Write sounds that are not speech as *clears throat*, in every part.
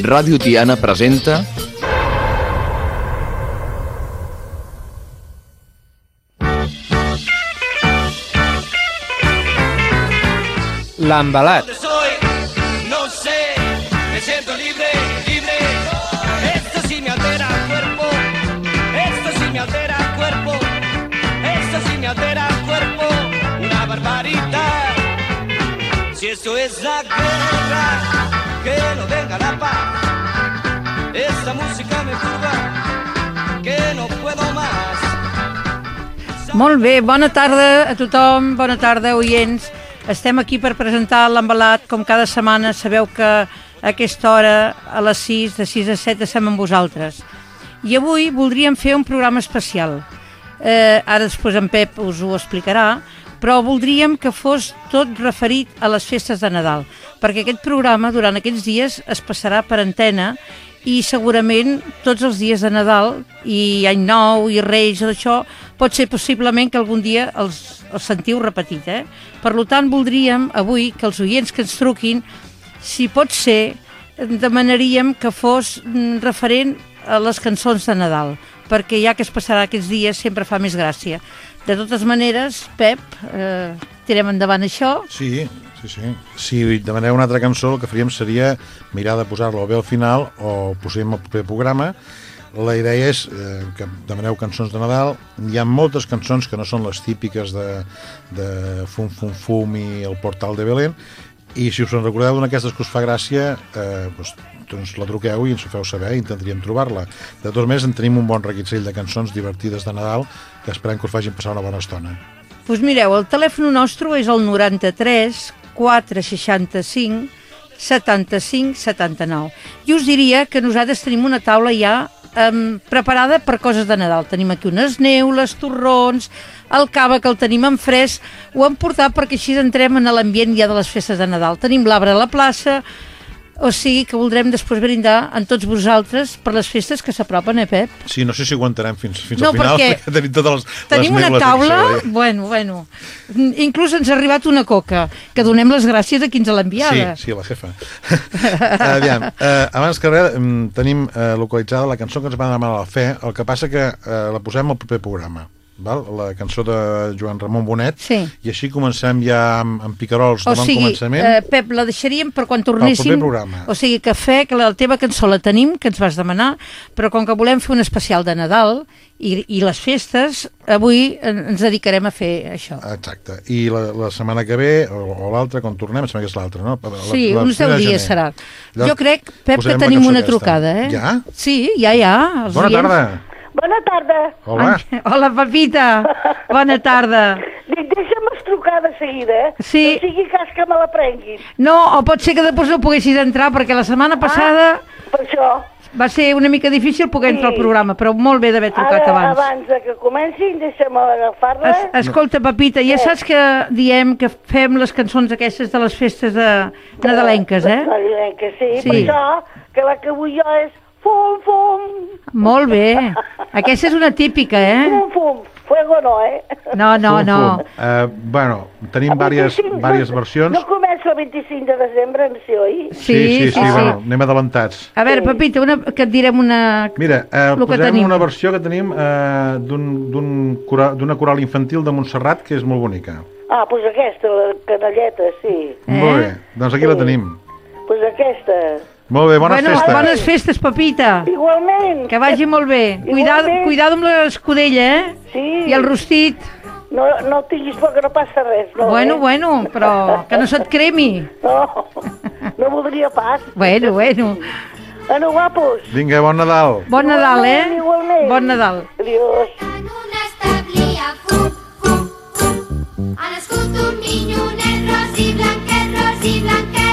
Ràdio Tiana presenta L'embalat. Esto es la guerra, que no venga la paz. Esta música me turba, que no puedo más. Molt bé, bona tarda a tothom, bona tarda, oients. Estem aquí per presentar l'embalat, com cada setmana. Sabeu que a aquesta hora, a les 6, de 6 a 7, estem amb vosaltres. I avui voldríem fer un programa especial. Eh, ara després en Pep us ho explicarà, però voldríem que fos tot referit a les festes de Nadal, perquè aquest programa durant aquests dies es passarà per antena i segurament tots els dies de Nadal i Any Nou i Reis, això, pot ser possiblement que algun dia els, els sentiu repetit. Eh? Per tant, voldríem avui que els oients que ens truquin, si pot ser, demanaríem que fos mm, referent a les cançons de Nadal, perquè ja que es passarà aquests dies sempre fa més gràcia. De totes maneres, Pep, eh, tirem endavant això. Sí, sí, sí. Si demaneu una altra cançó, el que faríem seria mirar de posar-la bé al final o posem el proper programa. La idea és eh, que demaneu cançons de Nadal. Hi ha moltes cançons que no són les típiques de, de Fum Fum Fum i el Portal de Belén, i si us en recordeu d'una d'aquestes que us fa gràcia, eh, doncs, doncs la truqueu i ens ho feu saber i intentaríem trobar-la. De totes maneres, en tenim un bon reguitzell de cançons divertides de Nadal que esperem que us facin passar una bona estona. Doncs pues mireu, el telèfon nostre és el 93 465 75 79. I us diria que nosaltres tenim una taula ja um, preparada per coses de Nadal. Tenim aquí unes neules, torrons, el cava que el tenim en fresc, ho hem portat perquè així entrem en l'ambient ja de les festes de Nadal. Tenim l'arbre a la plaça, o sigui que voldrem després brindar en tots vosaltres per les festes que s'apropen, eh, Pep? Sí, no sé si aguantarem fins, fins No, al final, perquè perquè tenim totes les, Tenim les una taula, sobre. bueno, bueno, inclús ens ha arribat una coca, que donem les gràcies a qui ens l'ha Sí, enviada. sí, la jefa. *laughs* Aviam, eh, abans que res, mm, tenim eh, localitzada la cançó que ens va demanar la Fe, el que passa que eh, la posem al proper programa. Val? La cançó de Joan Ramon Bonet Sí. i així comencem ja amb, amb picarols de O bon sigui, començament eh, Pep, la deixaríem per quan tornéssim... O sigui, que fe, que la teva cançó la tenim, que ens vas demanar, però com que volem fer un especial de Nadal i, i les festes, avui en- ens dedicarem a fer això. Exacte. I la, la setmana que ve, o, o l'altra, quan tornem, em sembla que és l'altra, no? La, Sí, la uns primera 10 de dies serà. Llavors, Jo crec, Pep, que tenim una aquesta. trucada, eh? Ja? Sí, ja, ja. els Bona tarda. Bona tarda. Hola. Ai, hola, Pepita. Bona tarda. *laughs* Dic, deixa'm trucar de seguida, eh? Sí. No sigui cas que me la prenguin. No, o pot ser que després no poguessis entrar, perquè la setmana passada Per això, va ser una mica difícil poder entrar al Sí. programa, però molt bé d'haver trucat ara, abans. abans de que comencin, deixa'm agafar-la. Es, escolta, Pepita, ja saps que diem que fem les cançons aquestes de les festes de nadalenques, eh? Que sí, Sí. per això, que la que vull jo és fum, fum, Molt bé. Aquesta és una típica, eh? fum, fum. Fuego no, eh? No, no, Fum, no. fum. Eh, bueno, tenim diverses, 25 diverses no- versions. No comença el 25 de desembre, no sé, oi? sí, sí, sí, sí. bueno, anem adelantats. A veure, Sí. Pepita, una, que et direm una... Mira, eh, Lo que posem tenim. una versió que tenim eh, d'un- d'un cora- d'una coral infantil de Montserrat que és molt bonica. Ah, doncs aquesta, la canalleta, sí. Eh? Molt bé, doncs aquí la Sí. tenim. Doncs aquesta. Molt bé, bones bueno, festes. bones festes, Pepita. Igualment. Que vagi molt bé. Cuidado, cuidado amb l'escudella, eh? Sí. I el rostit. No, no tinguis por que no passa res, no, Bueno, eh? bueno, però que no se't cremi. *laughs* No, no voldria pas. Bueno, bueno. Bueno, guapos. Vinga, bon Nadal. Bon Nadal, eh? Igualment. Bon Nadal. Adiós. En ha nascut un minyonet ros i blanquet, ros i blanquet.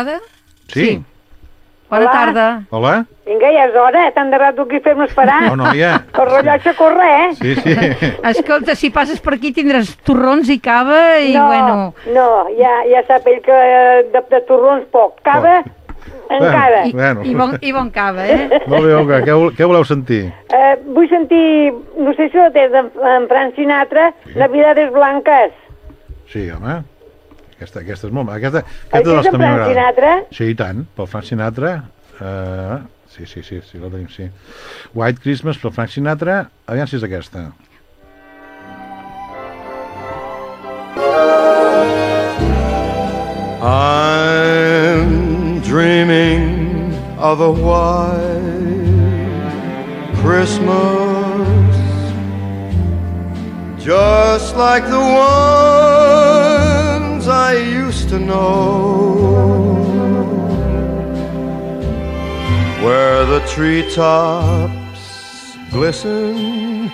Trucada? Sí? Bona Hola. tarda. Hola? Vinga, ja és hora, eh? Tant de rato aquí fem esperar. Oh, noia. El rellotge corre, eh? Sí, sí. Escolta, si passes per aquí tindràs torrons i cava i, no, bueno... no, ja, ja sap ell que eh, de, de torrons poc. Cava, encara. I, Bueno. i, bon, I bon cava, eh? *laughs* Molt bé, Olga, què, què voleu sentir? Eh, vull sentir, no sé si ho té d'en en Frank Sinatra, Navidades Blanques. Sí, home. Aquesta, aquesta és molt... Aquesta, El aquesta que dels és en mi Frank. Sinatra? Sí, i tant. Pel Frank Sinatra... Uh, sí, sí, sí, sí, la tenim, sí. White Christmas, pel Frank Sinatra. Aviam si és aquesta. I'm dreaming of a white Christmas, just like the used to know, where the treetops glisten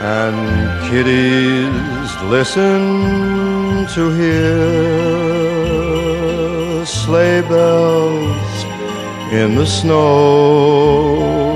and kiddies listen to hear sleigh bells in the snow.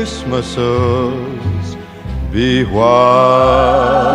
Christmases be white.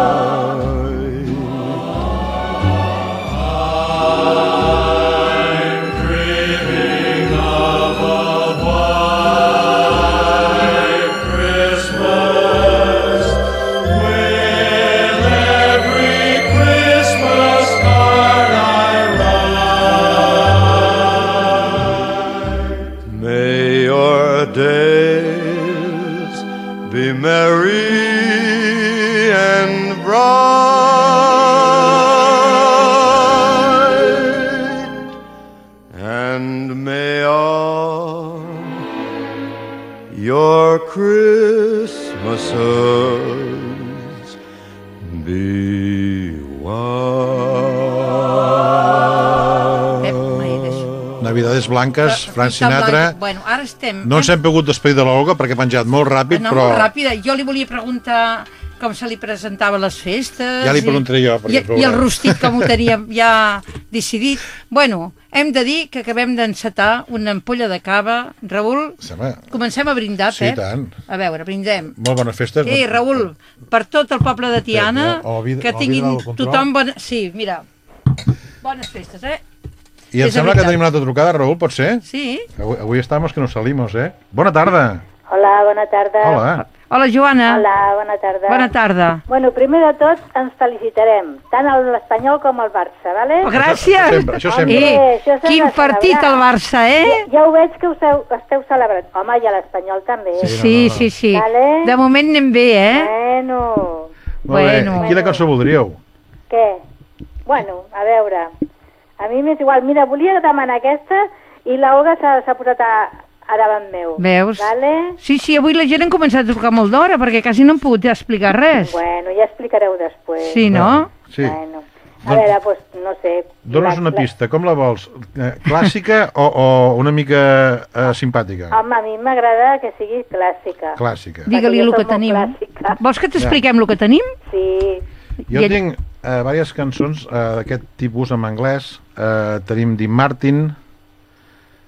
Navidades Blanques, Frank Sinatra... Bueno, ara estem... No ens hem pogut despedir de l'Olga perquè ha penjat molt ràpid, no, però... molt ràpida. Jo li volia preguntar com se li presentava a les festes. Ja li i- preguntaré jo, perquè I. I el rostit, com ho teníem ja decidit. Bueno, hem de dir que acabem d'encetar una ampolla de cava. Raül, Sembla... comencem a brindar, Sí, Pep. tant. A veure, brindem. Molt bones festes. Ei, Raül, per tot el poble de Tiana, Pep, el vid- que el tinguin tothom... Bona... Sí, mira, bones festes, eh? I em sembla que tenim una altra trucada, Raül, pot ser? Sí. Avui, avui estamos que nos salimos, eh? Bona tarda. Hola, bona tarda. Hola. Hola, Joana. Hola, bona tarda. Bona tarda. Bueno, primer de tot ens felicitarem, tant a l'Espanyol com al Barça, vale? Oh, gràcies. Això sempre, això sempre. Eh, Això s'ha quin partit el Barça, Ja, eh? ja ho veig que us heu, esteu celebrant. Home, i a l'Espanyol també. Sí. Sí, no, no. sí, sí. Vale. De moment anem bé, eh? Bueno, Molt bé. Bueno. Quina cançó voldríeu? què? Bueno, a veure, a mi m'és igual. Mira, volia demanar aquesta i la Olga s'ha posat a davant meu. Veus? Vale? Sí, sí, avui la gent ha començat a trucar molt d'hora perquè quasi no han pogut explicar res. Bueno, ja explicareu després. Sí, no? Sí. Bueno. A Doncs- veure, doncs, no sé... La- una la- pista. Com la vols? Eh, clàssica o, o una mica eh, simpàtica? Home, a mi m'agrada que sigui clàssica. Clàssica. Digue-li el que tenim. clàssica. Vols que t'expliquem el que tenim? Sí. Jo I tinc eh, diverses cançons eh, d'aquest tipus en anglès. Eh, tenim Dean Martin.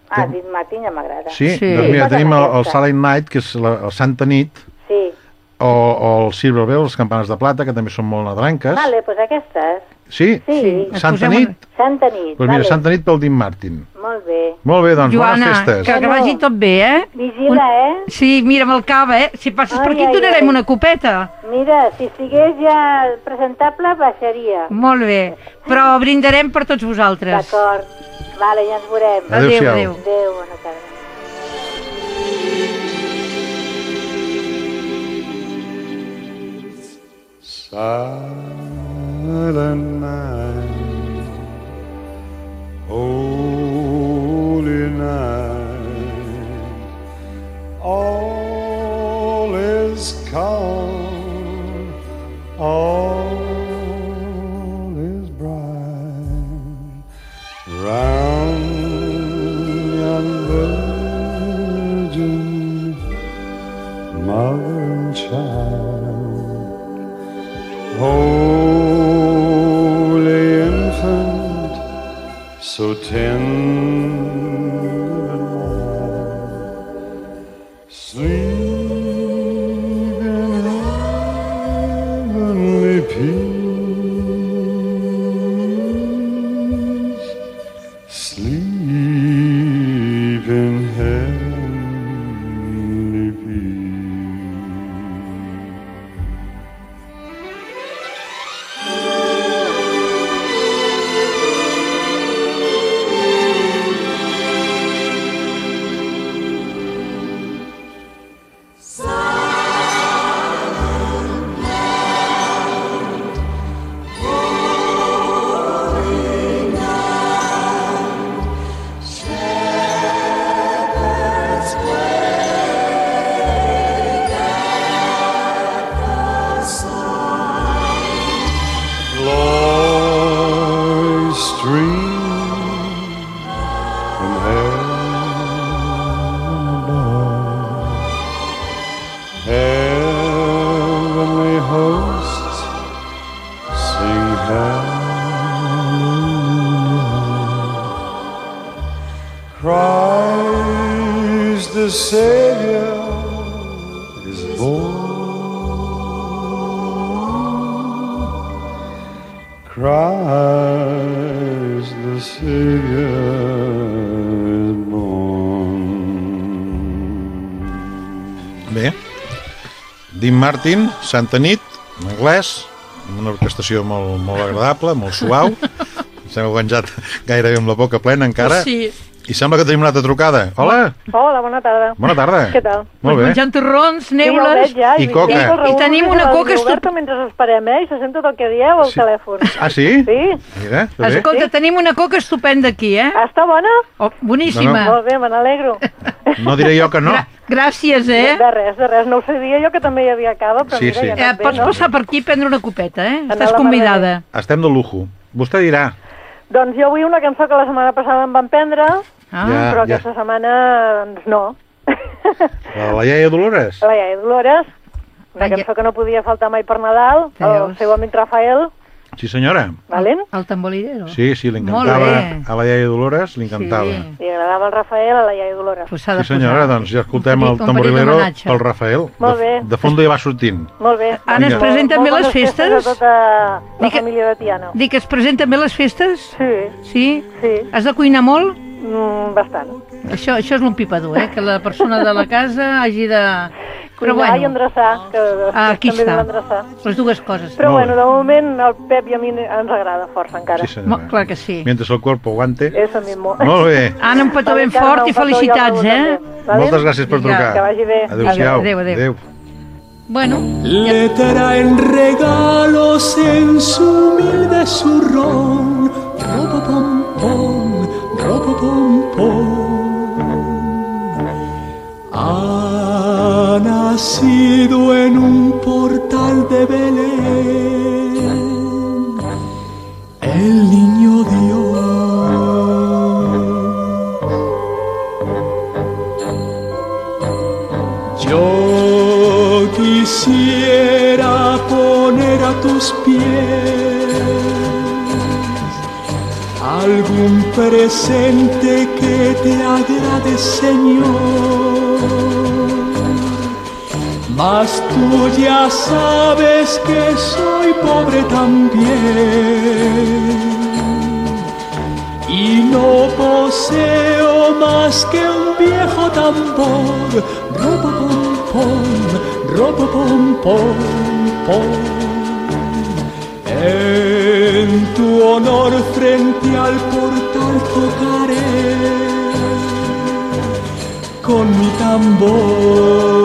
Ah, Dean Martin ja m'agrada. Sí, Sí. doncs mira, tenim el, el. Silent Night, que és la, el Santa Nit, Sí. o, o el Silver Bell, les campanes de plata, que també són molt nadranques. Vale, doncs aquestes. Sí? Sí. ens Santa posem Nit? Santa nit. Doncs mira, vale. Santa Nit pel Dean Martin. Molt bé. Molt bé, doncs, Joana, bones festes. que, que vagi tot bé, eh? Vigila, eh? Sí, mira, amb el cava, eh? Si passes per Ai, aquí et ai, donarem ai. una copeta. Mira, si estigués ja presentable, baixaria. Molt bé. Però brindarem per tots vosaltres. D'acord. Vale, ja ens veurem. Adéu-siau. adéu. Adéu, bona tarda. Silent night, holy night, all is calm, all is bright round child. Holy infant, so tender Martin, Santa Nit, en anglès, amb una orquestació molt, molt agradable, molt suau. Ens hem aguanjat gairebé amb la boca plena encara. Sí. I sembla que tenim una altra trucada. Hola, Hola, bona tarda. bona tarda. Què tal? Molt bé. Menjant torrons, Sí, neules... veig ja. I coca. veig el Raül I tenim una coca oberta mentre esperem, eh? I se sent tot el que dieu al Sí. telèfon. Ah, sí? Sí? Mira, bé. Escolta, tenim una coca estupenda aquí, eh? Ah, Està bona? Oh, boníssima. No, Molt bé, me n'alegro. No diré jo que no. Gra- Gràcies, eh? De res, de res. No ho sabia jo que també hi havia cava, però Sí, mira, sí. ja eh anat bé, pots no? passar per aquí i prendre una copeta, eh? Anar Estàs convidada. Estem de lujo. Vostè dirà. Doncs jo vull una cançó que la setmana passada em van prendre, Ah, Ja. però aquesta setmana, doncs, no. La, la iaia Dolores? La iaia Dolores, una cançó que no podia faltar mai per Nadal, el seu amic Rafael, Sí, senyora. valent? el tamborilero. Sí, sí, li Molt encantava. A la iaia Dolores li encantava. Sí. Li agradava el Rafael a la iaia Dolores. Pues Sí, de senyora, posar. doncs ja escoltem el tamborilero pel Rafael. Molt De, bé. de fons ja va sortint. Molt bé. Ara es presenten bé Molt les festes? a tota la Dic que- família de Tiana. Dic que es presenten bé les festes? Sí, Sí? sí, Has de cuinar molt? Mm, bastant. Això, això és un pipador, eh? Que la persona de la casa hagi de... Però Cuinar i bueno, endreçar, que Ah, aquí també està. les dues coses. Però Molt bueno, de moment el Pep i a mi ens agrada força encara. Sí, senyora. Mo- clar que sí. Mientras el cuerpo aguante. Eso mismo. Molt bé. Anna, un petó ben fort i felicitats, eh? També? Moltes gràcies per trucar. que vagi bé. Adéu-siau. Adéu, adéu. Bueno, Le traen regalos en su humilde zurrón. En un portal de Belén. El niño Dios. Yo quisiera poner a tus pies algún presente que te agrade, Señor. Mas tú ya sabes que soy pobre también y no poseo más que un viejo tambor. Robo pom pom, robo pom pom pom. En tu honor frente al portal tocaré con mi tambor.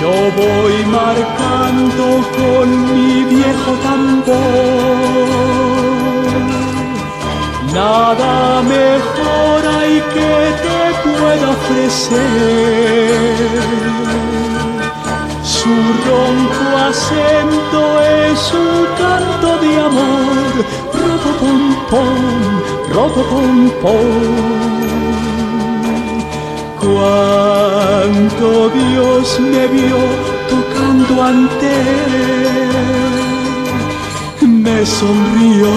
Yo voy marcando con mi viejo tambor. Nada mejor hay que te pueda ofrecer. Su ronco acento es un canto de amor. Robo pom pom, robo pom pom. Cuánto Dios me vio tocando ante él, me sonrió.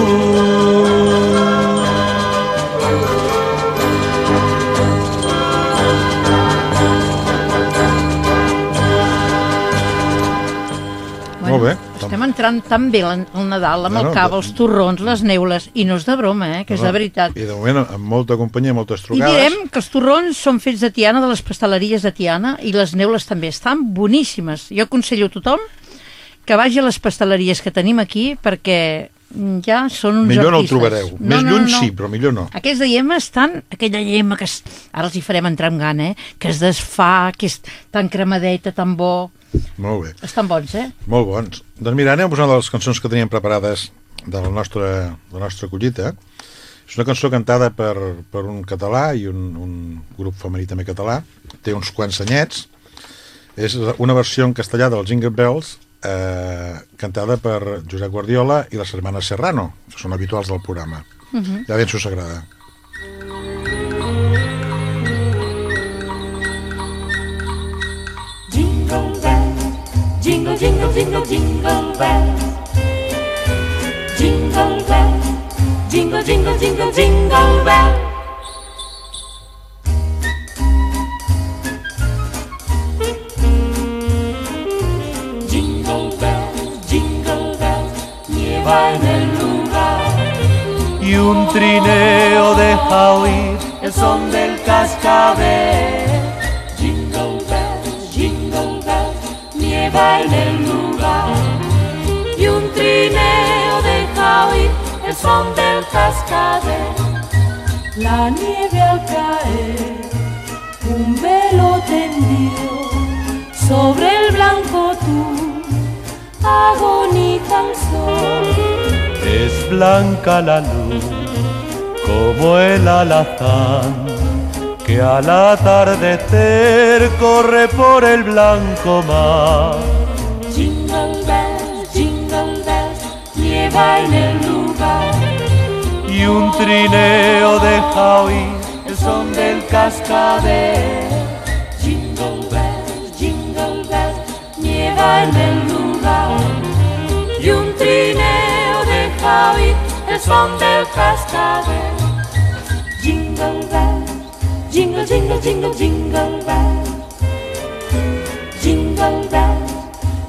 Estem entrant tan bé el el Nadal amb No, el no, cava, de- els torrons, les neules, i no és de broma, eh, que és de veritat. I de moment, amb molta companyia, moltes I trucades. direm que els torrons són fets de Tiana, de les pasteleries de Tiana, i les neules també estan boníssimes. Jo aconsello a tothom que vagi a les pasteleries que tenim aquí perquè ja són uns Millor no el artistes. trobareu. Més lluny sí, però millor no. Aquests de llema estan, aquella llema que es, ara els hi farem entrar amb gana, eh? que es desfà, que és tan cremadeta, tan bo. Molt bé. Estan bons, eh? Molt bons. Doncs mira, anem a posar una de les cançons que teníem preparades de la nostra, de la nostra collita. És una cançó cantada per, per un català i un, un grup femení també català. Té uns quants anyets. És una versió en castellà dels Jingle Bells eh, cantada per Josep Guardiola i les germanes Serrano, que són habituals del programa. Uh -huh. Ja ben s'us agrada. Jingle jingle, jingle, jingle, jingle bells. Jingle bells, jingle, jingle, jingle, jingle bells. En el lugar. y un trineo deja oír el son del cascabel. Nieva en el lugar. Y un trineo deja oír el son del cascabel. La nieve al caer, un velo tendido sobre el blanco tú, agoniza el sol. es blanca la luz como el alazán que al atardecer corre por el blanco mar. Jingle bells, jingle bells, nieva en el lugar. y un trineo deja oír el son del cascabel. Jingle bells, jingle bells, nieva en el lugar. Y un trineo deja oír el son del cascabel. Jingle, jingle, jingle, jingle bells.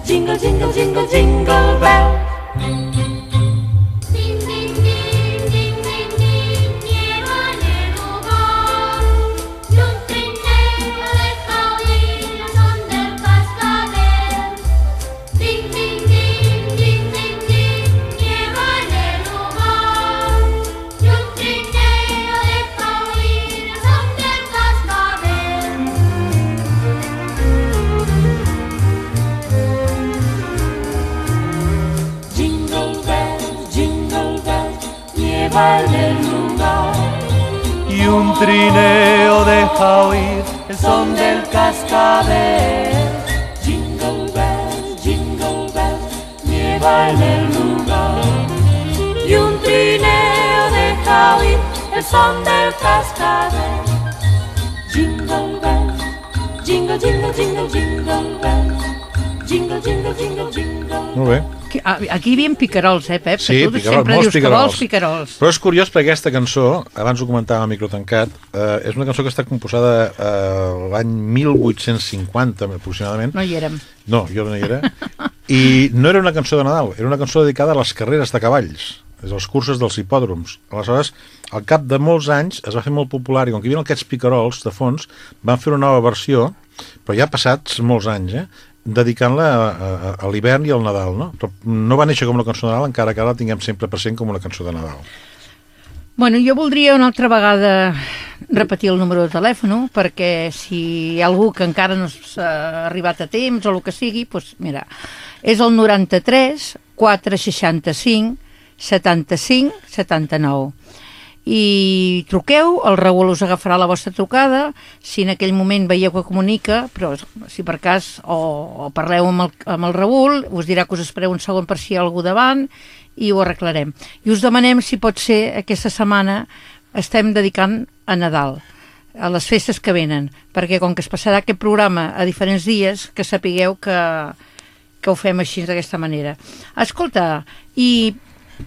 Jingle jingle, jingle, jingle, jingle Aquí, hi havia picarols, eh, Pep? Sí, Que tu picarols, sempre molts que picarols. vols picarols. Però és curiós perquè aquesta cançó, abans ho comentava a micro tancat, eh, és una cançó que està composada eh, l'any 1850 aproximadament. No hi érem. No, jo no hi era. I no era una cançó de Nadal, era una cançó dedicada a les carreres de cavalls, és als curses dels hipòdroms. Aleshores, al cap de molts anys es va fer molt popular i com que hi havia aquests picarols de fons, van fer una nova versió, però ja passats molts anys, eh? Dedicant-la a, a, a l'hivern i al Nadal, no? Però no va néixer com una cançó de Nadal, encara que ara la tinguem sempre present com una cançó de Nadal. Bueno, jo voldria una altra vegada repetir el número de telèfon, perquè si hi ha algú que encara no s'ha arribat a temps o el que sigui, doncs mira, és el 93 465 75 79 i truqueu, el Raül us agafarà la vostra trucada, si en aquell moment veieu que comunica, però si per cas o, o parleu amb el, amb el Raül, us dirà que us espereu un segon per si hi ha algú davant i ho arreglarem. I us demanem si pot ser aquesta setmana estem dedicant a Nadal a les festes que venen, perquè com que es passarà aquest programa a diferents dies, que sapigueu que, que ho fem així d'aquesta manera. Escolta, i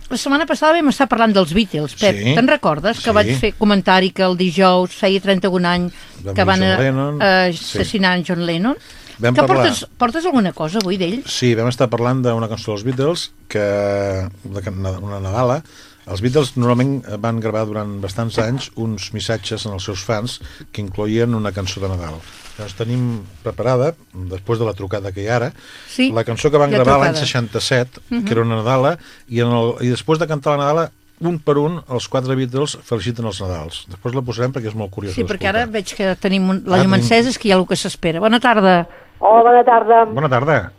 la setmana passada vam estar parlant dels Beatles, Pep. Sí. Te'n recordes que Sí. vaig fer comentari que el dijous feia 31 anys Vam que van John Lennon, eh, sí. assassinar en John Lennon? Vam que parlar. portes, portes alguna cosa avui d'ell? Sí, vam estar parlant d'una cançó dels Beatles, que una Nadala. Els Beatles normalment van gravar durant bastants anys uns missatges en els seus fans que incloïen una cançó de Nadal. Llavors tenim preparada, després de la trucada que hi ha ara, Sí, la cançó que van la gravar l'any trucada. 67, Mhm. que era una Nadala, i, en el, i després de cantar la Nadala, un per un, els quatre Beatles feliciten els Nadals. Després la posarem perquè és molt curiós Sí, perquè ara veig que tenim un, la Ah, llum tenim- encesa, és que hi ha algú que s'espera. Bona tarda. Hola, bona tarda. Bona tarda.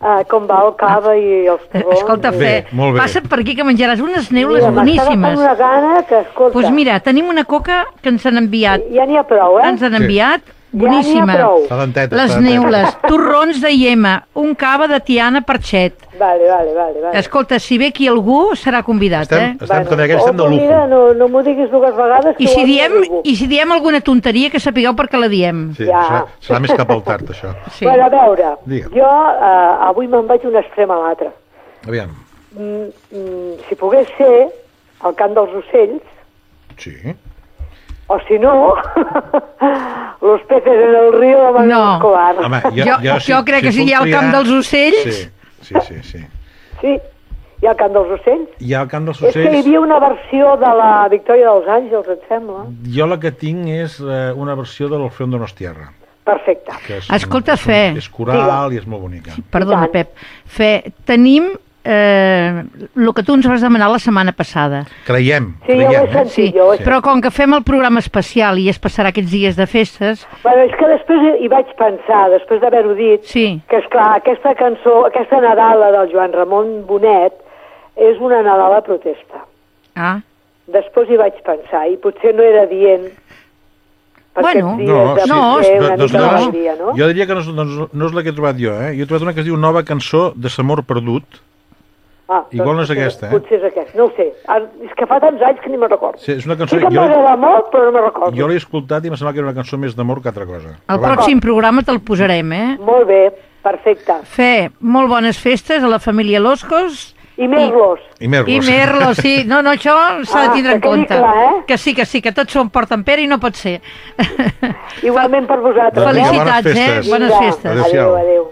Uh, com va el cava i els torrons? Escolta, Bé, Fe, bé. passa't per aquí que menjaràs unes neules Mira, m'està boníssimes. una gana que, escolta, Doncs pues mira, tenim una coca que ens han enviat. ja n'hi ha prou, eh? Ens han Sí. enviat boníssima. denteta, Les neules, *laughs* torrons de iema, un cava de Tiana Parxet. Vale, vale, vale. vale. Escolta, si ve aquí algú, serà convidat, Estem, eh? estem, com deia, estem de lujo. Mira, no, no m'ho diguis dues vegades. que I si, diem. I si diem alguna tonteria, que sapigueu per què la diem. Sí, Ja. serà, serà més cap al tard, això. Sí. Bueno, a veure, Digue'm. jo uh, avui me'n vaig d'un extrem a l'altre. Aviam. Mm, mm, si pogués ser el cant dels ocells, Sí. O si no, *laughs* los peces en el río de Manuel No. Escobar. Home, Jo- jo crec que si hi ha el camp dels ocells- Sí, sí, sí. sí. Sí, hi ha el cant dels ocells. Hi ha el camp dels És que hi ocells. havia una versió de la Victòria dels Àngels, et sembla? Jo la que tinc és eh, una versió de l'Orfeón Donostierra. Perfecte. És, Escolta, és, Fe. és coral i és molt bonica. Perdona, I tant. Pep. Fe, tenim eh, el que tu ens vas demanar la setmana passada. Creiem, Sí, jo ho he creiem. Eh? sentit, Sí, jo Sí. però com que fem el programa especial i es passarà aquests dies de festes, Bueno, és que després hi vaig pensar, després d'haver-ho dit, sí, que és clar, aquesta cançó, aquesta Nadala del Joan Ramon Bonet és una Nadala protesta. ah, Després hi vaig pensar i potser no era dient per Bueno, aquests dies No, de sí, no, potser no, una doncs mica no, d'alegria, no? Jo diria que no, és- no, no és la que he trobat jo, eh? Jo he trobat una que es diu Nova cançó de Samor perdut. Ah, igual no és aquesta, eh? Potser és aquesta, no ho sé. Ara, És que fa tants anys que ni me'n recordo. Sí, és una Sí cançó... que Jo, m'agrada molt, però no me'n recordo. jo l'he escoltat i em sembla que era una cançó més d'amor que altra cosa. el pròxim programa te'l posarem, eh? Molt bé, perfecte. Fe, molt bones festes a la família Loscos I Merlos. I Merlos. i Merlo, sí. No, no, això s'ha de Ah, tindre en que compte. clar, eh? Que sí, que sí, que tots som porten pera i no pot ser. Igualment per vosaltres. Doncs eh? Felicitats, bones eh? festes. Bones Vinga, festes. Adéu, adéu.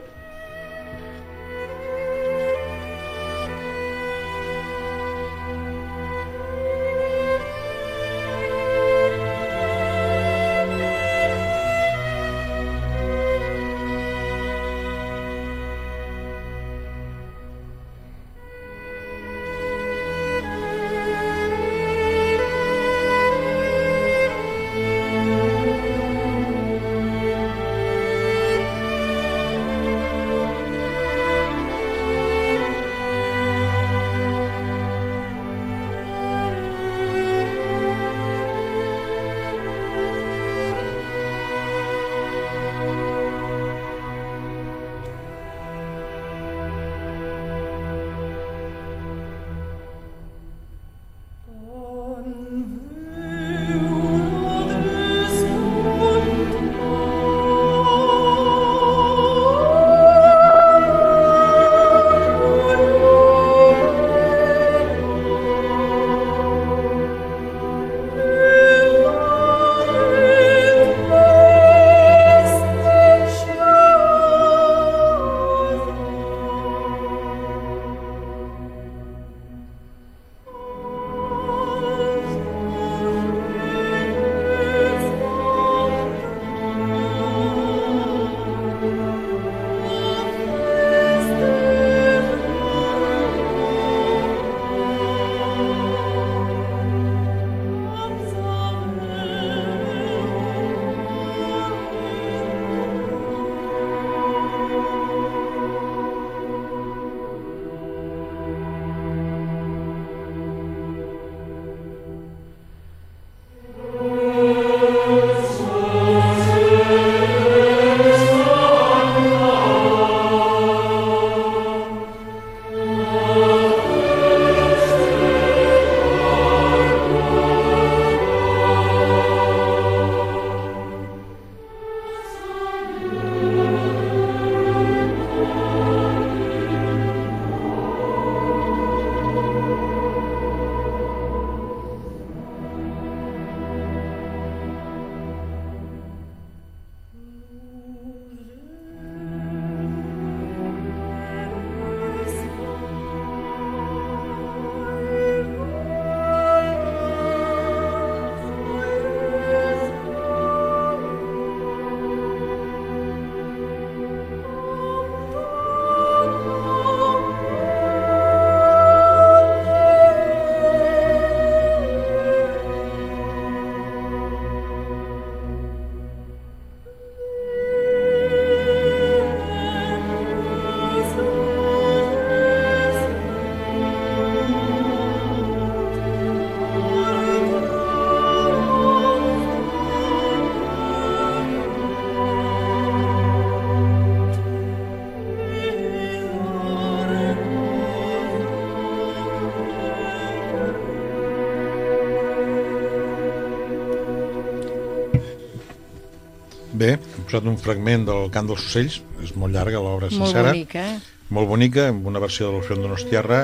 Posat un fragment del Cant dels Ocells, és molt llarga l'obra Molt sencera. bonica, eh? Molt bonica, amb una versió de l'Orfeón Donostiarra,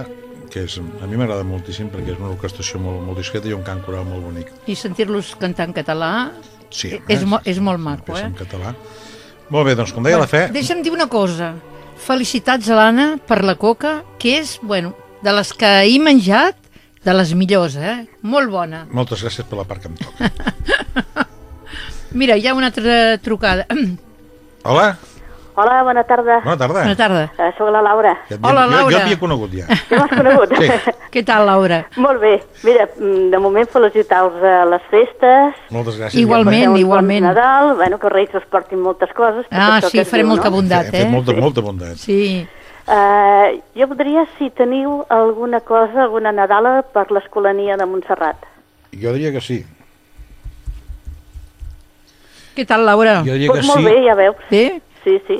que és, a mi m'agrada moltíssim perquè és una orquestació molt, molt discreta i un cant coral molt bonic. I sentir-los cantar en català Sí, és, home, mo és molt maco, és eh? en català. Molt bé, doncs com deia la fe, Deixa'm dir una cosa. Felicitats a l'Anna per la coca, que és, bueno, de les que he menjat, de les millors, eh? Molt bona. moltes gràcies per la part que em toca. *laughs* Mira, hi ha una altra trucada. *clears throat* Hola, Hola, bona tarda. bona tarda. Bona tarda. Uh, soc la Laura. Ja Hola, jo, Laura. Jo t'havia conegut ja. *laughs* Ja m'has conegut? Sí. *laughs* Què tal, Laura? Molt bé. Mira, mm, de moment felicitar-vos a les festes. Moltes gràcies. Igualment. Un igualment. Bon Nadal, bueno, que els Reis us portin moltes coses. tot Ah, sí, farem diu, molta no? bondat, Hem fet eh? molta, molta bondat. Sí. Uh, jo voldria, si teniu alguna cosa, alguna Nadala per l'Escolania de Montserrat. Jo diria que sí. Què tal, Laura? Jo diria Pues que molt sí. bé, ja veus. Bé? Sí, sí.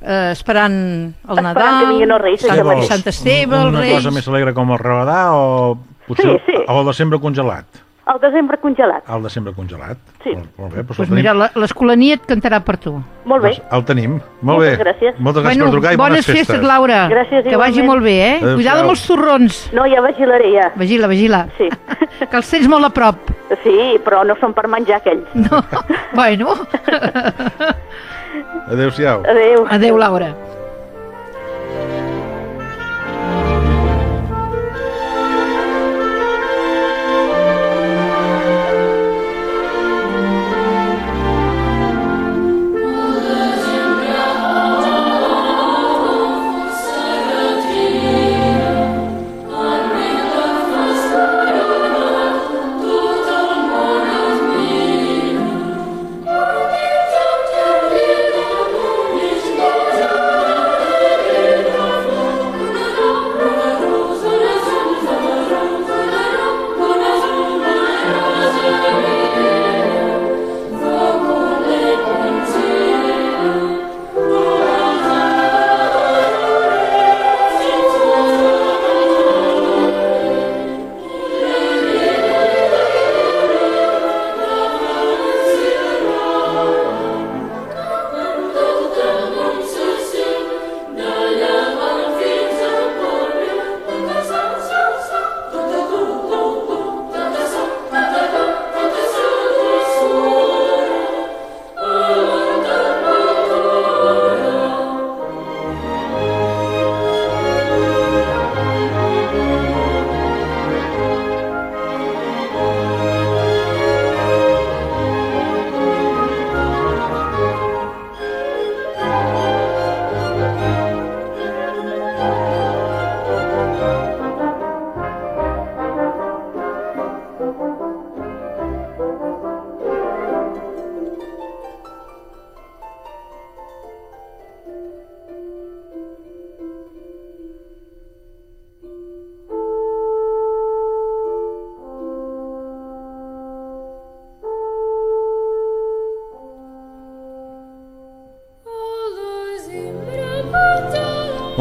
Eh, esperant el Esperant Nadal, que vinguin els Reis, Sant, això mateix. Sant Esteve, els Una Reis... cosa més alegre com el Rabadà o potser Sí, sí. o el desembre congelat? El desembre congelat. El desembre congelat? Sí. Molt, molt bé, doncs, Pues mira, l'Escolania et cantarà per tu. Molt bé. doncs el tenim. Molt Moltes bé. gràcies. Moltes gràcies bueno, per trucar i bones festes, Laura. Gràcies, Que vagi igualment. molt bé, eh? Adéu-siau. Cuidado amb els torrons. No, ja vigilaré, ja. Vigila, vigila. Sí. *laughs* Que els tens molt a prop. Sí, però no són per menjar aquells. No. *laughs* bueno. Adéu-siau. Adéu. Adéu, Laura.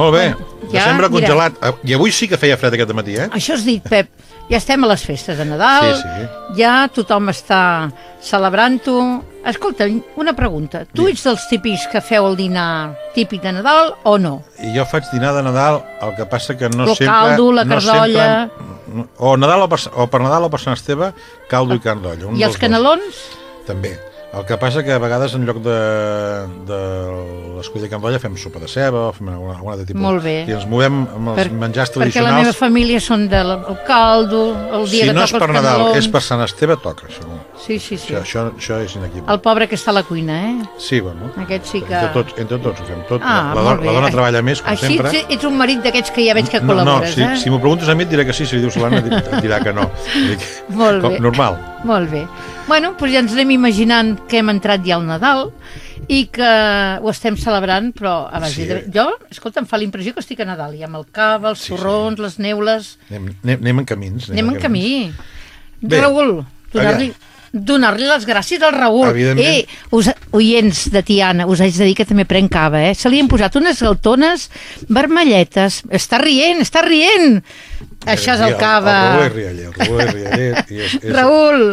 Molt bé. Ja, Desembre mira. congelat. Ah, I avui sí que feia fred aquest matí, eh? Això has dit, Pep. Ja estem a les festes de Nadal. Sí, sí. Ja tothom està celebrant-ho. Escolta, una pregunta. Tu ets dels típics que feu el dinar típic de Nadal o no? I jo faig dinar de Nadal, el que passa que no El sempre... caldo, la no cardolla. sempre- o, Nadal o, per, o per Nadal o per Sant Esteve, caldo i cardolla. I els dels dos. canelons? També. El que passa que a vegades en lloc de, de l'escull de candolla fem sopa de ceba o fem alguna, alguna altre tipus. Molt bé. I ens movem amb els menjars Perquè la meva tradicionals. família són del el caldo, el dia Si que no toca és per Nadal, canelons. és per Sant Esteve, toca, segur. Sí, sí, sí. Això, això, això és inequívoc. El pobre que està a la cuina, eh? Sí, bueno. Aquest sí que... Entre tots, entre tots ho fem tot. Ah, la, molt dona, la dona treballa més, com Així sempre. ets, ets un marit d'aquests que ja veig que No, no, col·labores, si, eh? si m'ho preguntes a mi et diré que sí, si li dius a l'Anna et dirà que no. *laughs* Dic, Molt com, bé. Normal. Molt bé. Bueno, doncs ja ens anem imaginant que hem entrat ja al Nadal i que ho estem celebrant, però a base Sí. de... Jo, escolta, em fa l'impressió que estic a Nadal, i amb el cava, els Sí, torrons, les neules... Anem, anem, anem en camins. Anem en camí. Bé, Raül, donar-li donar-li les gràcies al Raül. Eh, us, oients de Tiana, us haig de dir que també prenc cava, eh? Se li han posat unes galtones vermelletes. Està rient, està rient! Això és el cava. El, el Raül és rialler, el Raül és rialler. I és, és, Raül,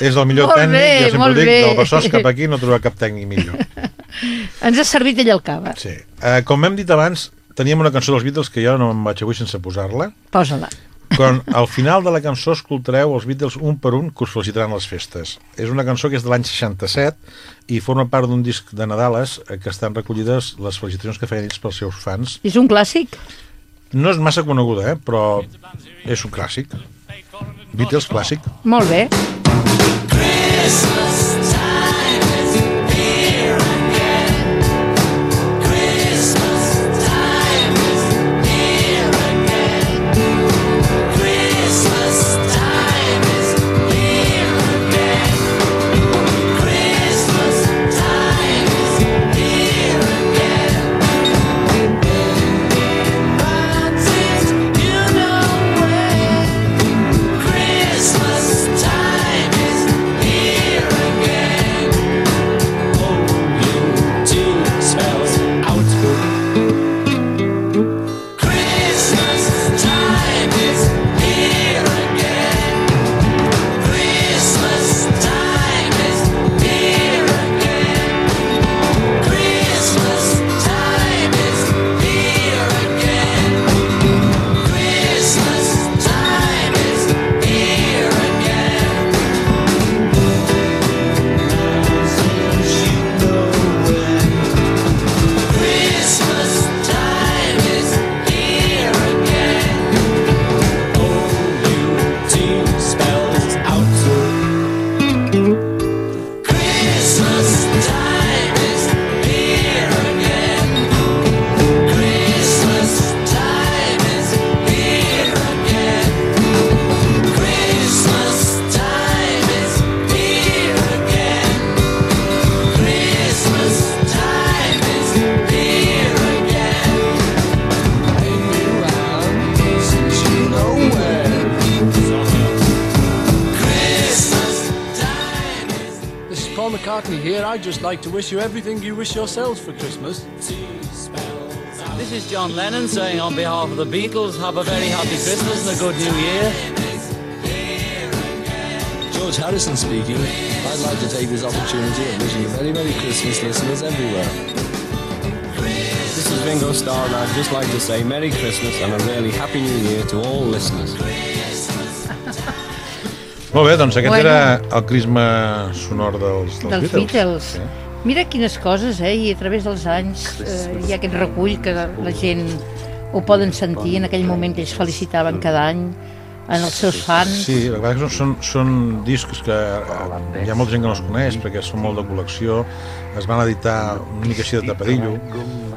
És el millor Molt tècnic, bé, jo sempre ho dic, bé. del Besòs cap aquí no trobar cap tècnic millor. *laughs* Ens ha servit ell el cava. Sí. Uh, com hem dit abans, teníem una cançó dels Beatles que jo no me'n vaig avui sense posar-la. Posa-la. Quan al final de la cançó escoltareu els Beatles un per un que us felicitaran les festes. És una cançó que és de l'any 67 i forma part d'un disc de Nadales eh, que estan recollides les felicitacions que feien ells pels seus fans. És un clàssic? No és massa coneguda, eh? però és un clàssic. Beatles clàssic. Molt bé. This wish you everything you wish yourselves for Christmas. This is John Lennon saying on behalf of the Beatles, have a very happy Christmas and a good New Year. George Harrison speaking. I'd like to take this opportunity of wishing you a very Merry Christmas, listeners everywhere. This is Ringo Starr, and I'd just like to say Merry Christmas and a really Happy New Year to all listeners. Molt bé, doncs aquest Bueno. era el crisma sonor dels, dels, dels Beatles. Sí. Mira quines coses, eh? I a través dels anys eh, hi ha aquest recull que la gent ho poden sentir en aquell moment que ells felicitaven cada any en els seus fans. Sí, la veritat que són, són discs que hi ha molta gent que no els coneix perquè són molt de col·lecció, es van editar una mica així de tapadillo,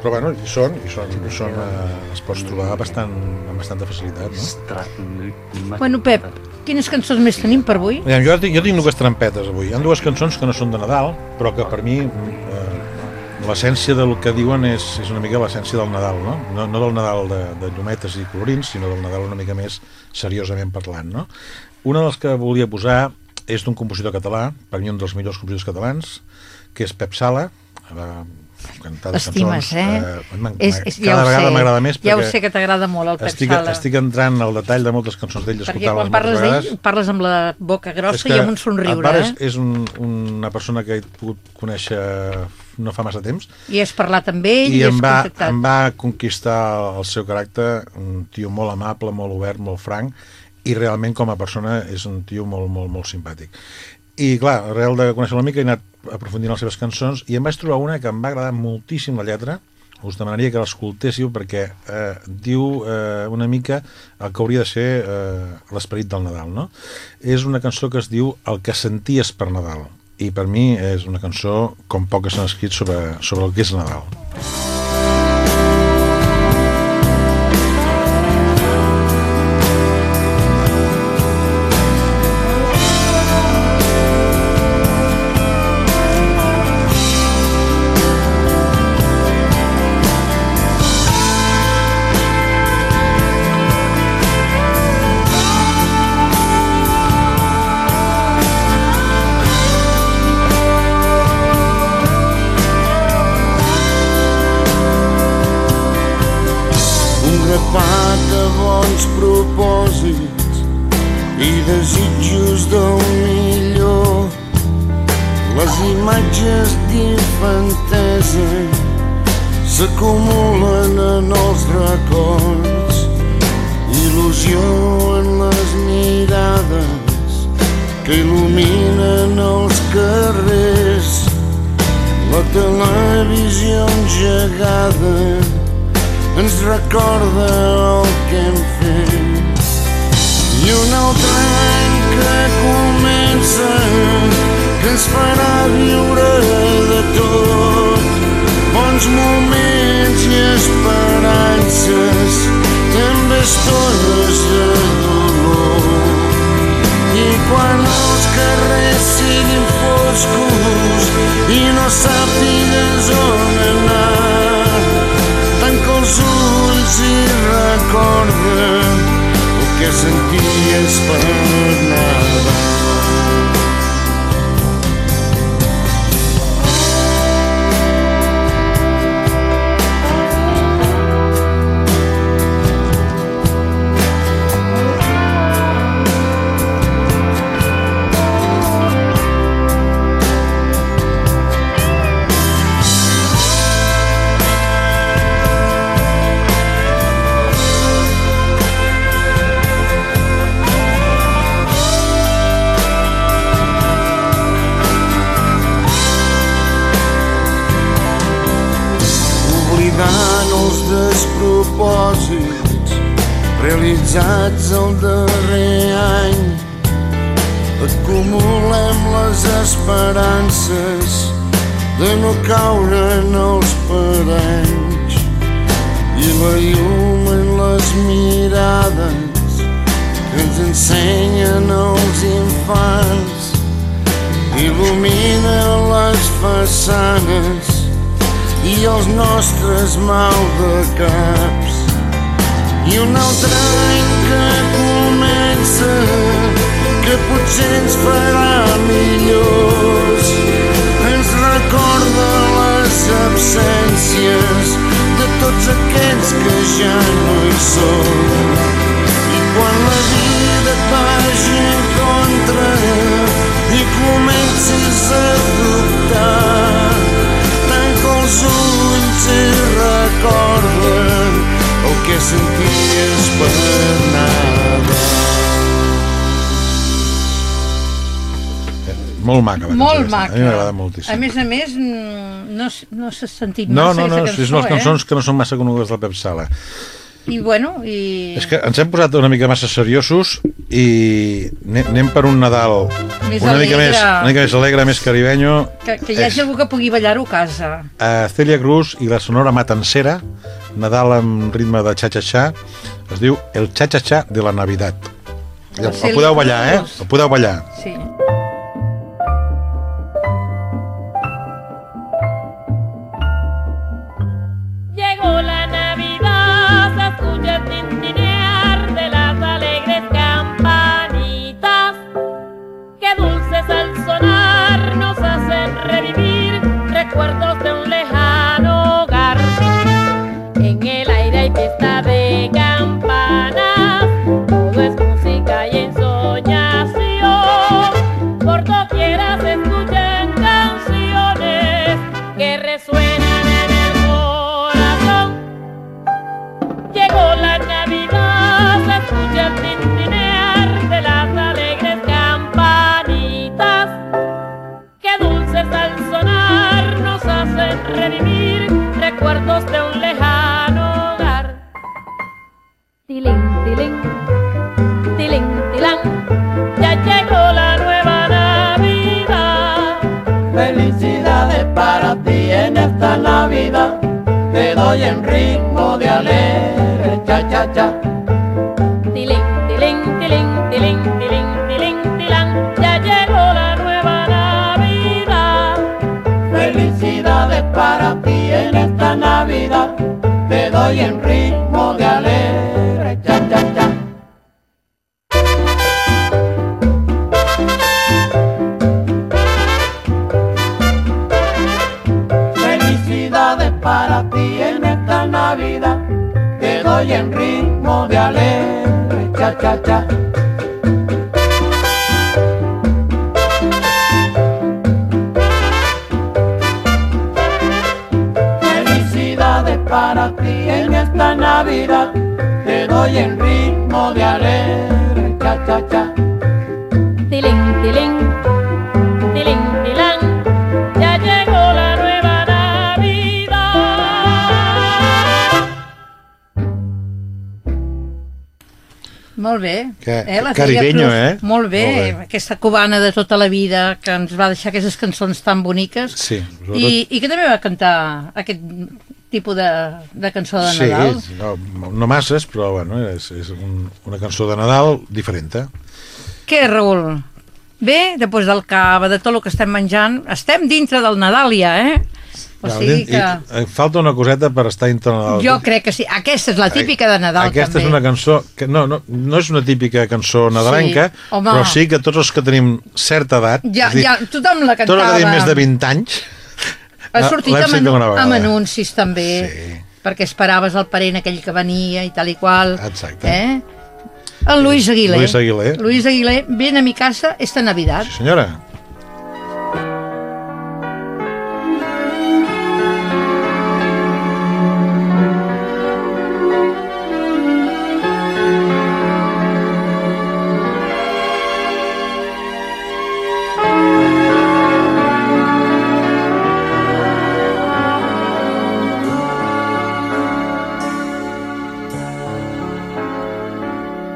però bueno, hi són, hi són, hi són eh, els pots trobar bastant, amb bastanta facilitat, no? Bueno, Pep, quines cançons més tenim per avui? Aviam, jo, jo tinc dues trampetes avui. Hi ha dues cançons que no són de Nadal, però que per mi eh, l'essència del que diuen és, és una mica l'essència del Nadal, no? No, no del Nadal de, de llumetes i colorins, sinó del Nadal una mica més seriosament parlant, no? Una de les que volia posar és d'un compositor català, per mi un dels millors compositors catalans, que és Pep Sala, L'estimes, eh? m'en- És, és, ja cada ho vegada m'agrada més Ja ho sé que t'agrada molt el Pep estic, Sala. estic entrant al detall de moltes cançons d'ell, Perquè quan moltes parles vegades. d'ell parles amb la boca grossa i amb un somriure, eh? és, és un, una persona que he pogut conèixer no fa massa temps I has parlat amb ell i, i em va, contactat. em va conquistar el seu caràcter, un tio molt amable, molt obert, molt franc, i realment com a persona és un tio molt, molt, molt simpàtic. I clar, arrel de conèixer una mica he anat aprofundint les seves cançons i em vaig trobar una que em va agradar moltíssim la lletra, us demanaria que l'escoltéssiu perquè eh, diu eh, una mica el que hauria de ser eh, l'esperit del Nadal, no? És una cançó que es diu El que senties per Nadal i per mi és una cançó com poques s'han escrit sobre, sobre el que és Nadal. un els ulls i recorda el que senties per nedar Molt maca. Molt maca. A mi m'agrada moltíssim. A més a més, no, no s'ha sentit No, massa no, no, aquesta cançó, unes cançons eh? que no són massa conegudes del Pep Sala. I bueno, i... És que ens hem posat una mica massa seriosos i anem, per un Nadal Més una mica més, una mica més alegre, més caribenyo. Que, que hi hagi algú que pugui ballar-ho a casa. A Celia Cruz i la Sonora Matancera, Nadal amb ritme de xa-xa-xa, es diu El xa-xa-xa de la Navidad. El, el Celia podeu ballar, eh? El podeu ballar. Sí. En ritmo de alegre cha cha cha. Tilín, tilín, tilín, tilín, tilín, tilán, ya llegó la nueva Navidad. Felicidades para ti en esta Navidad. Te doy en ritmo de alegre chacata. Felicidades para ti en esta Navidad, te doy en ritmo de alegre cha cha cha. Molt bé. Que- eh, la caribeño, Celia eh? Cruz. Molt bé, Molt bé. aquesta cubana de tota la vida que ens va deixar aquestes cançons tan boniques. Sí, sobretot- I, I que també va cantar aquest tipus de, de cançó de Sí, Nadal. no, no masses, però bueno, és, és un, una cançó de Nadal diferent. Eh? Què, Raül? Bé, després del cava, de tot el que estem menjant, estem dintre del Nadal ja, eh? O sigui que... i, eh, falta una coseta per estar Nadal. Jo crec que sí. Aquesta és la típica de Nadal, Aquesta també. és una cançó que no, no, no és una típica cançó nadalenca, Sí, home. però sí que tots els que tenim certa edat, Ja, dir, ja, tothom la tots els cantava. que tenim més de 20 anys, Ha sortit amb, sentit anu alguna vegada. amb anuncis també, sí. perquè esperaves el parent aquell que venia i tal i qual. Exacte. Eh? El Luis Aguilé. Luis Aguilé. Luis Aguilé, ven a mi casa esta Navidad. senyora.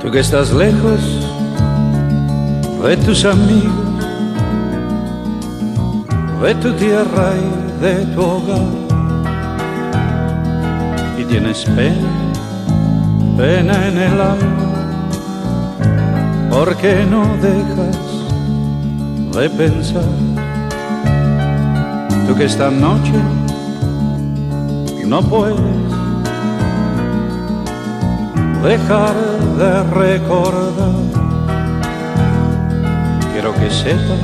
Tú que estás lejos de tus amigos, de tu tierra y de tu hogar, y tienes pena, pena en el alma, porque no dejas de pensar. Tú que esta noche no puedes dejar de recordar. Quiero que sepas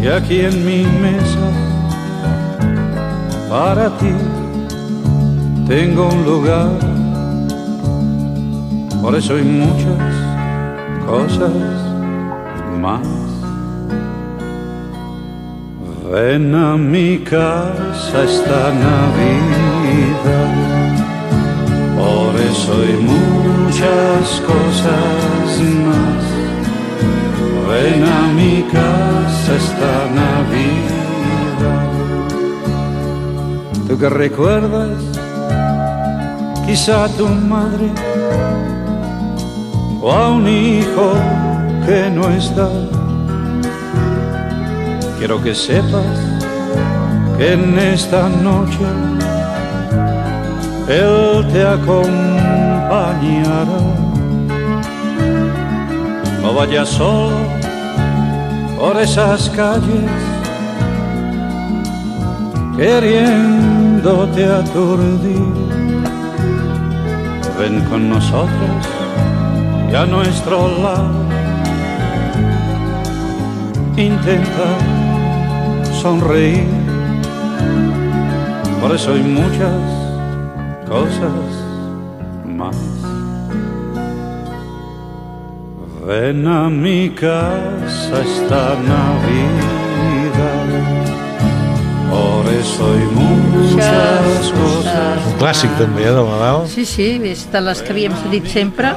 que aquí en mi mesa para ti tengo un lugar. Por eso hay muchas cosas más. Ven a mi casa esta Navidad. Eso hay muchas cosas más. Ven a mi casa esta Navidad. Tú que recuerdas quizá a tu madre o a un hijo que no está. Quiero que sepas que en esta noche él te acompañará. No vayas solo por esas calles, queriéndote aturdir. Ven con nosotros y a nuestro lado. Intenta sonreír. Por eso hay muchas cosas más. Ven a mi casa esta Navidad. Por eso hay muchas cosas. Un clàssic també, eh, del Nadal. Sí, sí, és de les que havíem sentit sempre.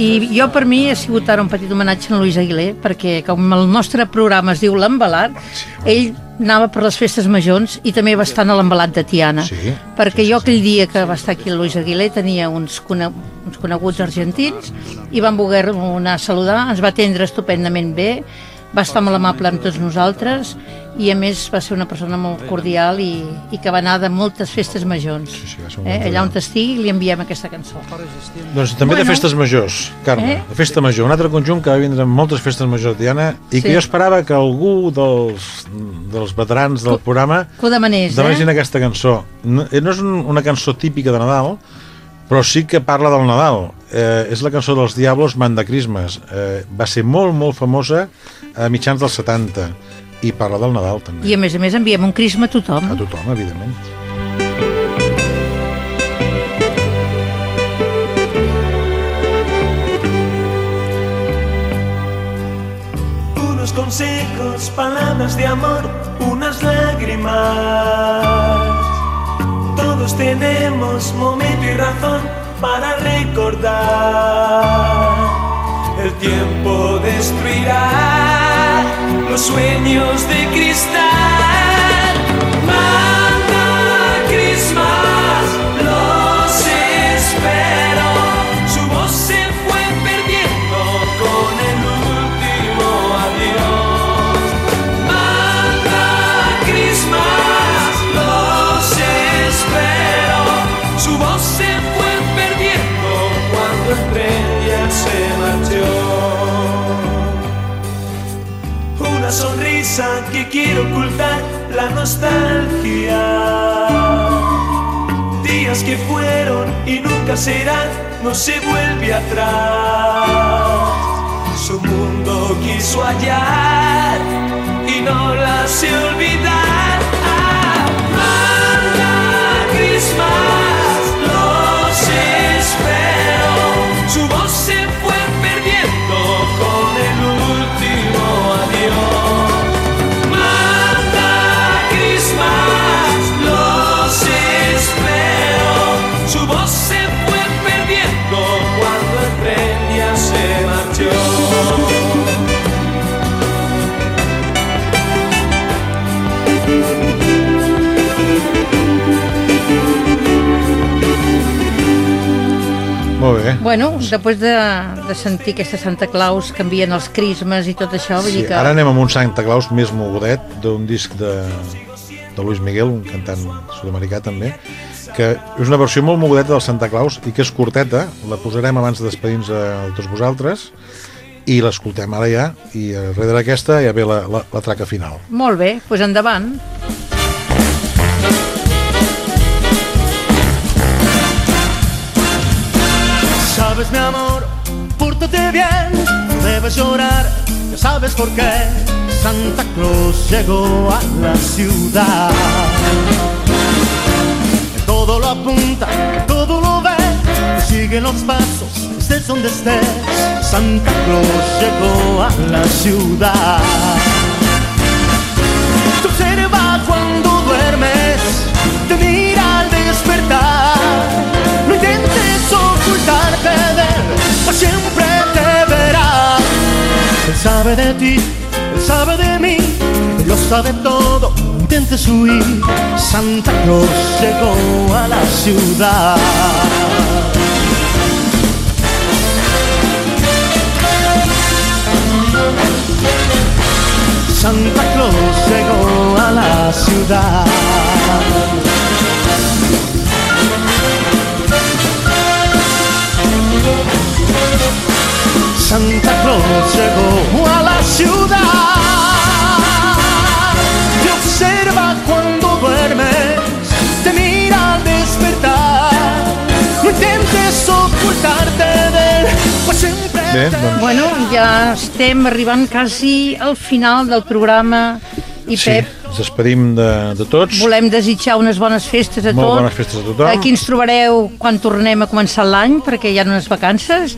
I jo, per mi, ha sigut ara un petit homenatge a en Luis Aguilé, perquè com el nostre programa es diu L'Embalat, ell anava per les festes majors i també va estar a l'Embalat de Tiana. Sí. Perquè jo aquell dia que va estar aquí el Luis Aguilé tenia uns, cone uns coneguts argentins i van voler anar a saludar, ens va atendre estupendament bé, va estar molt amable amb tots nosaltres i a més va ser una persona molt cordial i, i que va anar de moltes festes majors. Sí, sí, eh? Allà on estigui li enviem aquesta cançó. Doncs també Bueno. de festes majors, Carme, Eh? de festa major, un altre conjunt que va vindre amb moltes festes majors, Diana, i que Sí. jo esperava que algú dels, dels veterans del programa Que ho demanés, demanessin eh? aquesta cançó. No, eh, no és un, una cançó típica de Nadal, però sí que parla del Nadal. Eh, és la cançó dels Diablos, Man de Christmas. Eh, va ser molt, molt famosa a mitjans dels 70 i parla del Nadal també. I a més a més enviem un crisma a tothom. A tothom, evidentment. unos consejos, palabras de amor, unas lágrimas. todos tenemos momento y razón para recordar. El tiempo destruirá los sueños de cristal. Manda Christmas, que quiere ocultar la nostalgia. Días que fueron y nunca serán, no se vuelve atrás. Su mundo quiso hallar y no la sé olvidar. Molt bé. Bueno, després de, de sentir aquesta Santa Claus que envien els crismes i tot això, vull Sí, dir que... ara anem amb un Santa Claus més mogudet d'un disc de, de Luis Miguel, un cantant sud-americà també, que és una versió molt mogudeta del Santa Claus i que és curteta, la posarem abans de despedir-nos a tots vosaltres i l'escoltem ara ja i darrere d'aquesta ja ve la, la, la traca final. Molt bé, doncs endavant. Sabes, mi amor, pórtate bien, no debes llorar, ya sabes por qué. Santa Claus llegó a la ciudad. Todo lo apunta, todo lo ve, sigue los pasos, estés donde estés. Santa Claus llegó a la ciudad. Te observa cuando duermes, te mira al despertar. Él, siempre te verá. Él sabe de ti, él sabe de mí, él lo sabe todo. Intentes huir, Santa Claus llegó a la ciudad. Santa Claus llegó a la ciudad. Santa Claus llegó a la ciudad. Te observa cuando duermes, te mira al despertar. No intentes ocultarte de él, pues siempre Bé, doncs, Bueno, ja estem arribant quasi al final del programa i sí, Pep, ens despedim de, de tots. volem desitjar unes bones festes a Molt tots. bones festes a tothom. Aquí ens trobareu quan tornem a començar l'any, perquè hi ha unes vacances.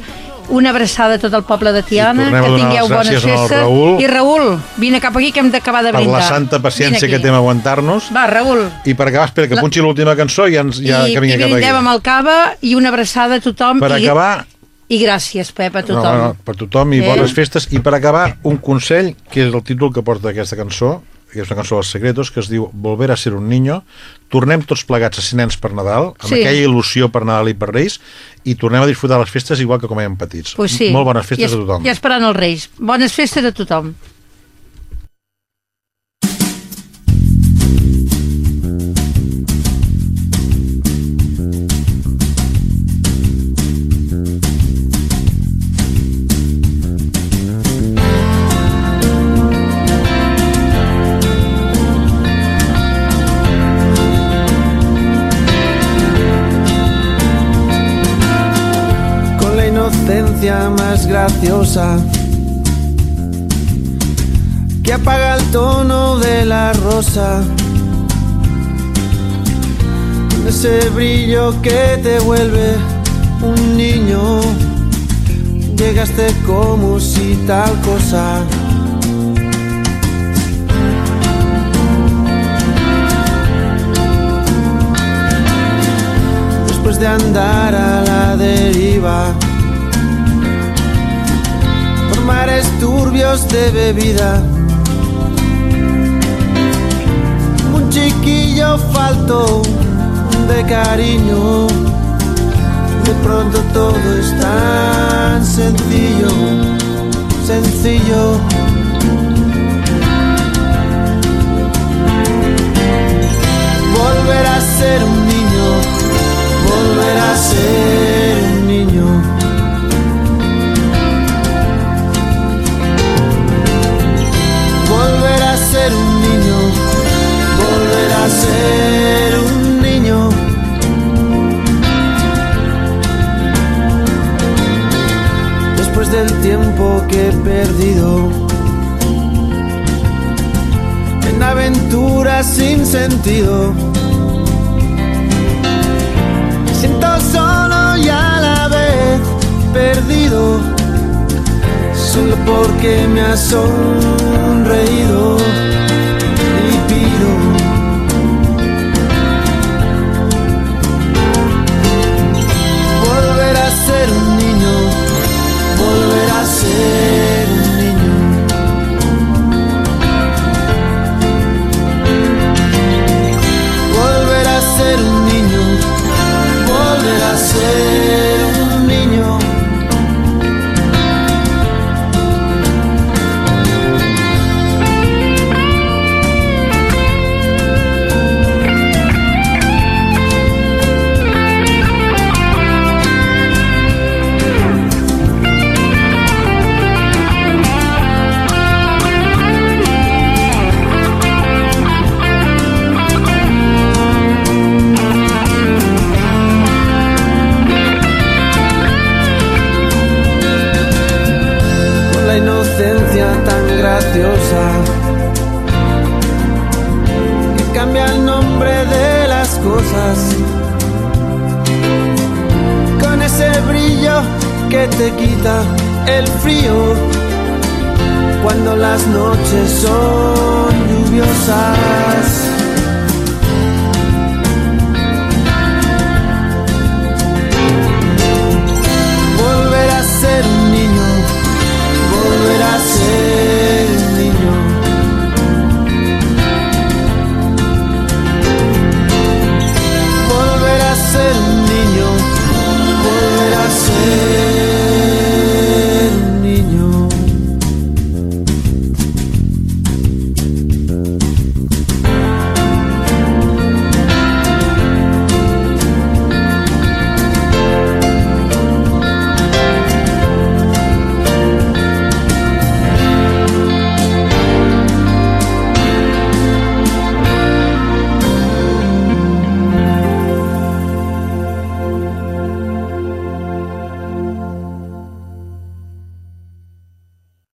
Una abraçada a tot el poble de Tiana, I que tingueu bones festes. Raül. I Raül, vine cap aquí que hem d'acabar de per brindar. la santa paciència que en aguantar-nos. Va, Raül. I per acabar, espera, que La- punxi l'última cançó i ja, ens, ja I, que vingui i cap brindem aquí. amb el cava i una abraçada a tothom. Per i, acabar, I gràcies, Pep, a tothom. No, no, per tothom i Eh? bones festes. I per acabar, un consell, que és el títol que porta aquesta cançó, que és una cançó dels secretos, que es diu Volver a ser un niño. Tornem tots plegats a ser nens per Nadal, amb Sí. aquella il·lusió per Nadal i per Reis, i tornem a disfrutar les festes igual que com érem petits. Pues sí. Molt bones festes I, a tothom. I esperant els Reis. Bones festes a tothom. Graciosa que apaga el tono de la rosa. Ese brillo que te vuelve un niño, llegaste como si tal cosa. años de andar a la deriva mares turbios de bebida. Un chiquillo falto de cariño. De pronto todo es tan sencillo, sencillo. Volver a ser un niño, volver a ser un niño. Ser un niño. Después del tiempo que he perdido en aventuras sin sentido. Me siento solo y a la vez perdido, solo porque me has sonreído ser un niño, volver a ser